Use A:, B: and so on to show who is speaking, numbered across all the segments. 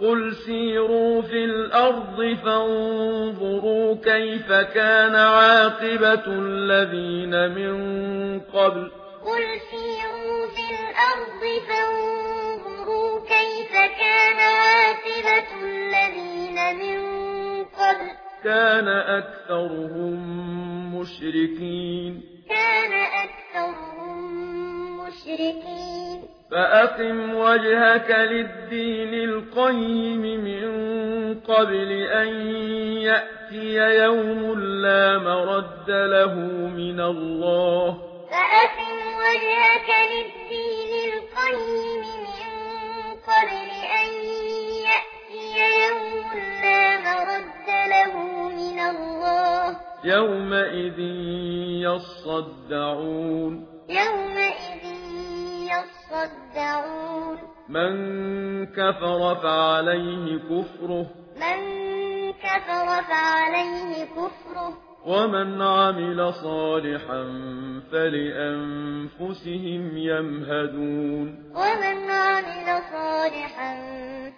A: قل سيروا في الأرض فانظروا كيف كان عاقبة الذين من قبل
B: قل سيروا في الأرض فانظروا كيف كان عاقبة الذين من قبل
A: كان أكثرهم مشركين
B: كان أكثرهم مشركين
A: فأقم وجهك للدين القيم من قبل أن يأتي يوم لا مرد له من الله.
B: فأقم وجهك للدين القيم من قبل أن يأتي يوم لا مرد له من الله.
A: يومئذ يصدعون.
B: يومئذ يصدعون.
A: من كفر فعليه كفره
B: من كفر فعليه كفره.
A: ومن عمل صالحا فلأنفسهم يمهدون.
B: ومن عمل صالحا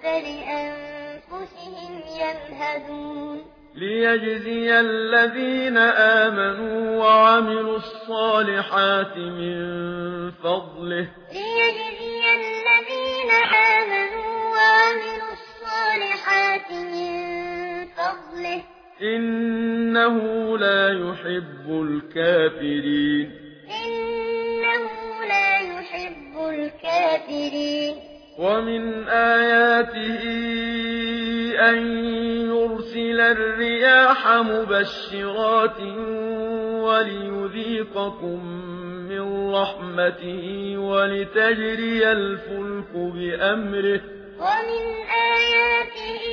B: فلأنفسهم يمهدون.
A: ليجزي الذين آمنوا وعملوا الصالحات من فضله
B: ليجزي الذين آمنوا وعملوا الصالحات من فضله
A: إنه لا يحب الكافرين
B: إنه لا يحب الكافرين
A: ومن آياته أن الرياح مبشرات وليذيقكم من رحمته ولتجري الفلك بأمره
B: ومن آياته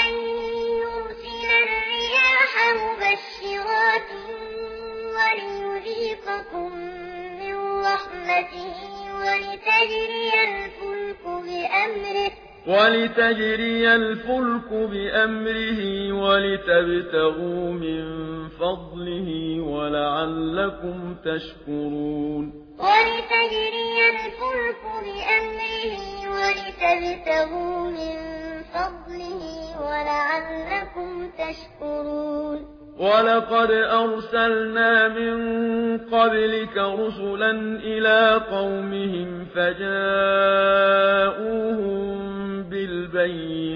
B: أن يرسل الرياح مبشرات وليذيقكم من رحمته ولتجري
A: ولتجري الفلك بأمره ولتبتغوا من فضله ولعلكم تشكرون.
B: ولتجري الفلك بأمره ولتبتغوا من فضله ولعلكم تشكرون.
A: وَلَقَدْ أَرْسَلْنَا مِن قَبْلِكَ رُسُلًا إِلَى قَوْمِهِمْ فجاءوا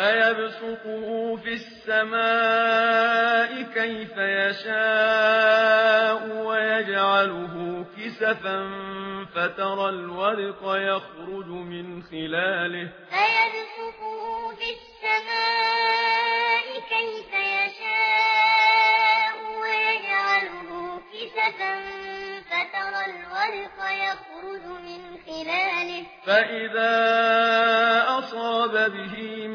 B: فيبسطه في السماء كيف يشاء
A: ويجعله كسفا فترى الورق يخرج من خلاله
B: فيبسطه في السماء كيف يشاء ويجعله كسفا فترى الورق يخرج من خلاله
A: فإذا أصاب به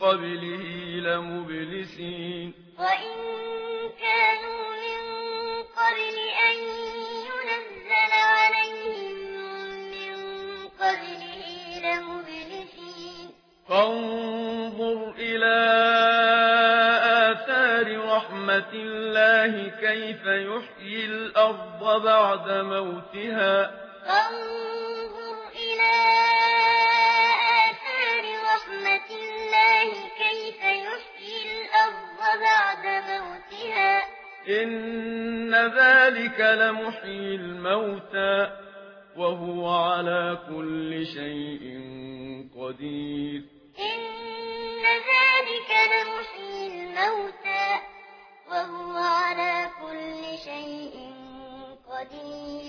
A: قبله لمبلسين.
B: وإن كانوا من قبل أن ينزل عليهم من قبله لمبلسين.
A: فانظر إلى آثار رحمة الله كيف يحيي الأرض بعد موتها.
B: فانظر إلى الله كيف يحيي الأرض بعد موتها
A: إن ذلك لمحيي الموتى وهو على كل شيء قدير
B: إن ذلك لمحيي الموتى وهو على كل شيء قدير